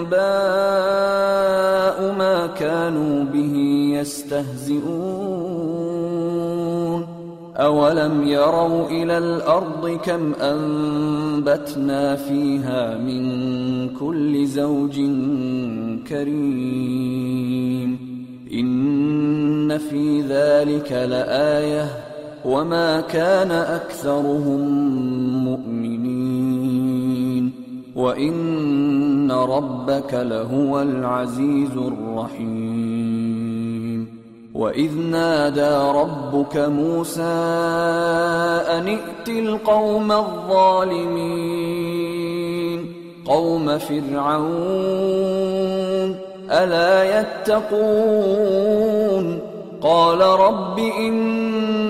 أنباء ما كانوا به يستهزئون أولم يروا إلى الأرض كم أنبتنا فيها من كل زوج كريم إن في ذلك لآيةٌ وما كان اكثرهم مؤمنين وان ربك لهو العزيز الرحيم واذ نادى ربك موسى ان ائت القوم الظالمين قوم فرعون الا يتقون قال رب إني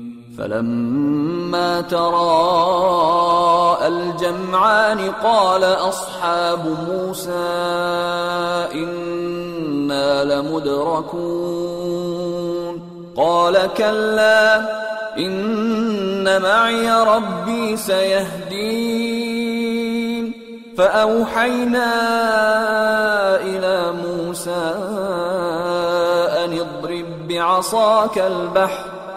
فلما تراءى الجمعان قال أصحاب موسى إنا لمدركون. قال كلا إن معي ربي سيهدين. فأوحينا إلى موسى أن اضرب بعصاك البحر.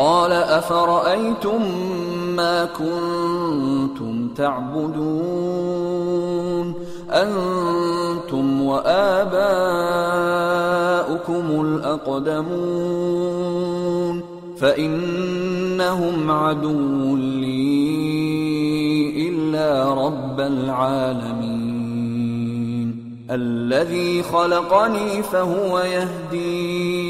قال أفرأيتم ما كنتم تعبدون أنتم وآباؤكم الأقدمون فإنهم عدو لي إلا رب العالمين الذي خلقني فهو يهدين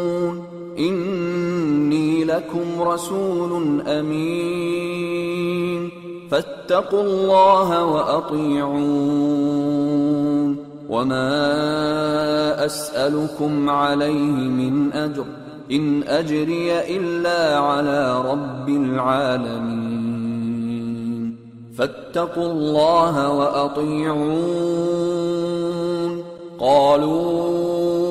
لكم رسول أمين. فاتقوا الله وأطيعون. وما أسألكم عليه من أجر. إن أجري إلا على رب العالمين. فاتقوا الله وأطيعون. قالوا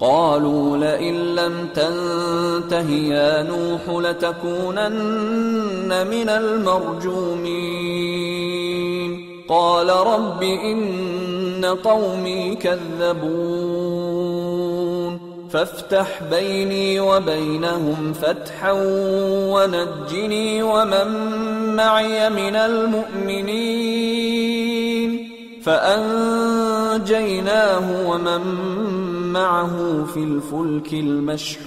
قالوا لئن لم تنته يا نوح لتكونن من المرجومين. قال رب إن قومي كذبون. فافتح بيني وبينهم فتحا ونجني ومن معي من المؤمنين. فأنجيناه ومن معه في الفلك المشحون.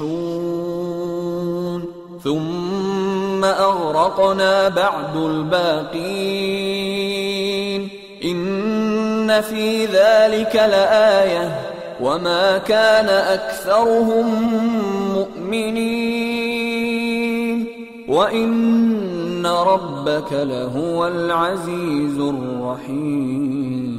ثم أغرقنا بعد الباقين. إن في ذلك لآية. وما كان أكثرهم مؤمنين. وإن ربك لهو العزيز الرحيم.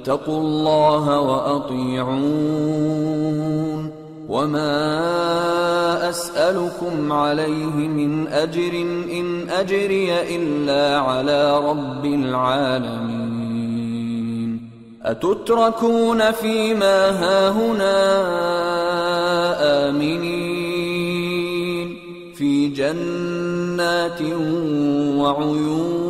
فاتقوا الله وأطيعون. وما أسألكم عليه من أجر إن أجري إلا على رب العالمين. أتتركون فيما هاهنا آمنين. في جنات وعيون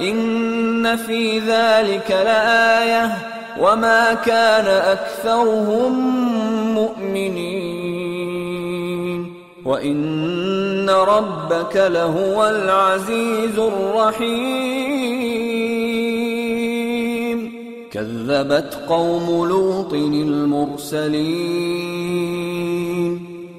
إن في ذلك لآية وما كان أكثرهم مؤمنين. وإن ربك لهو العزيز الرحيم. كذبت قوم لوط المرسلين.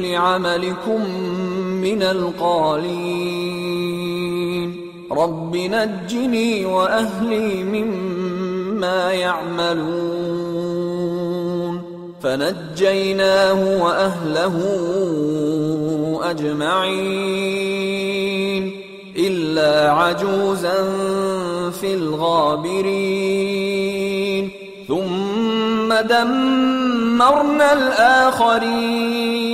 لعملكم من القالين. رب نجني وأهلي مما يعملون. فنجيناه وأهله أجمعين. إلا عجوزا في الغابرين. ثم دمرنا الآخرين.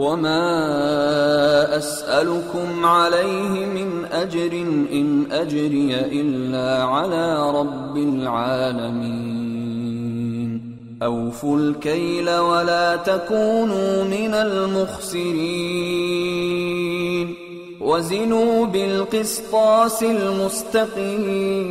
وما أسألكم عليه من أجر إن أجري إلا على رب العالمين أوفوا الكيل ولا تكونوا من المخسرين وزنوا بالقسطاس المستقيم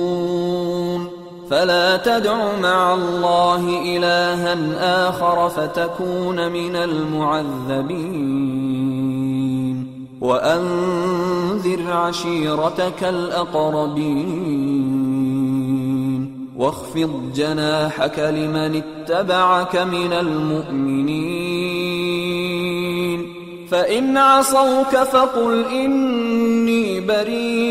فلا تدع مع الله إلها آخر فتكون من المعذبين. وأنذر عشيرتك الأقربين. واخفض جناحك لمن اتبعك من المؤمنين. فإن عصوك فقل إني بريء.